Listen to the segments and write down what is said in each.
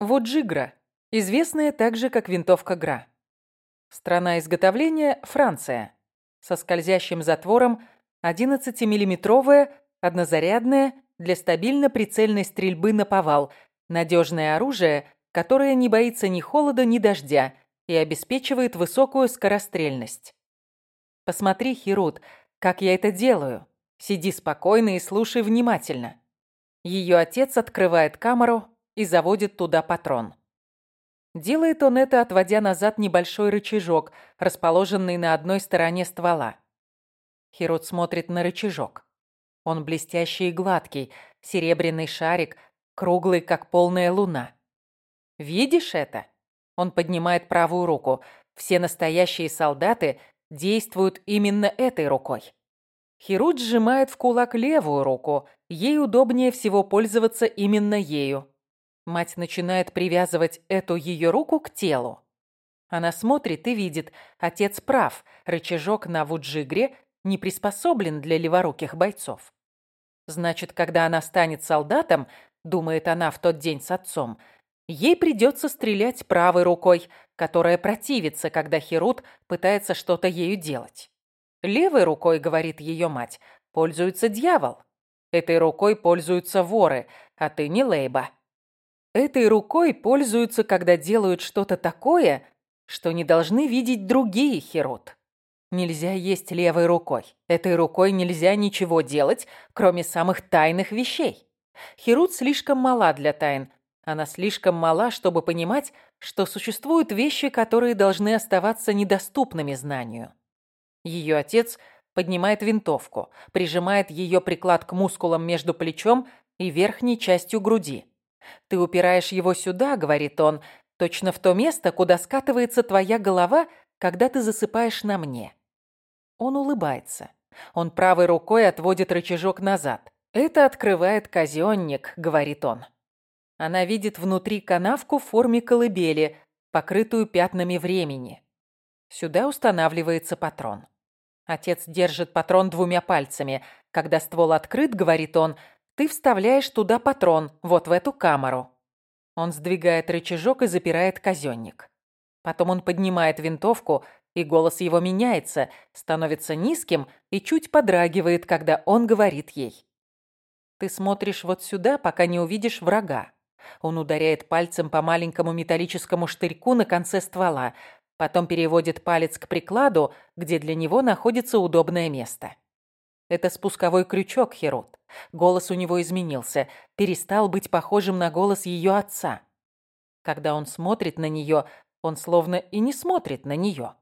Вуджигра, известная также как винтовка Гра. Страна изготовления – Франция. Со скользящим затвором 11-миллиметровая, однозарядная, для стабильно-прицельной стрельбы на повал, надежное оружие, которое не боится ни холода, ни дождя и обеспечивает высокую скорострельность. Посмотри, Хирут, как я это делаю. Сиди спокойно и слушай внимательно. Ее отец открывает камеру и заводит туда патрон. Делает он это, отводя назад небольшой рычажок, расположенный на одной стороне ствола. Хирот смотрит на рычажок. Он блестящий и гладкий, серебряный шарик, круглый, как полная луна. Видишь это? Он поднимает правую руку. Все настоящие солдаты действуют именно этой рукой. Хирут сжимает в кулак левую руку. Ей удобнее всего пользоваться именно ею. Мать начинает привязывать эту ее руку к телу. Она смотрит и видит, отец прав, рычажок на вуджигре не приспособлен для леворуких бойцов. Значит, когда она станет солдатом, думает она в тот день с отцом, ей придется стрелять правой рукой, которая противится, когда Херут пытается что-то ею делать. Левой рукой, говорит ее мать, пользуется дьявол. Этой рукой пользуются воры, а ты не Лейба. Этой рукой пользуются, когда делают что-то такое, что не должны видеть другие херот. Нельзя есть левой рукой. Этой рукой нельзя ничего делать, кроме самых тайных вещей. Херут слишком мала для тайн. Она слишком мала, чтобы понимать, что существуют вещи, которые должны оставаться недоступными знанию. Ее отец поднимает винтовку, прижимает ее приклад к мускулам между плечом и верхней частью груди. «Ты упираешь его сюда», — говорит он, «точно в то место, куда скатывается твоя голова, когда ты засыпаешь на мне». Он улыбается. Он правой рукой отводит рычажок назад. «Это открывает казённик», — говорит он. Она видит внутри канавку в форме колыбели, покрытую пятнами времени. Сюда устанавливается патрон. Отец держит патрон двумя пальцами. Когда ствол открыт, говорит он, ты вставляешь туда патрон, вот в эту камеру. Он сдвигает рычажок и запирает казённик. Потом он поднимает винтовку, и голос его меняется, становится низким и чуть подрагивает, когда он говорит ей. Ты смотришь вот сюда, пока не увидишь врага. Он ударяет пальцем по маленькому металлическому штырьку на конце ствола, потом переводит палец к прикладу, где для него находится удобное место. Это спусковой крючок, Херут. Голос у него изменился, перестал быть похожим на голос ее отца. Когда он смотрит на нее, он словно и не смотрит на нее.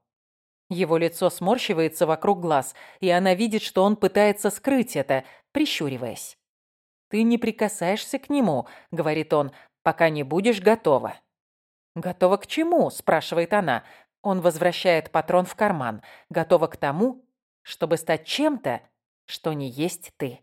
Его лицо сморщивается вокруг глаз, и она видит, что он пытается скрыть это, прищуриваясь. «Ты не прикасаешься к нему», — говорит он, — «пока не будешь готова». «Готова к чему?» — спрашивает она. Он возвращает патрон в карман. «Готова к тому, чтобы стать чем-то, что не есть ты».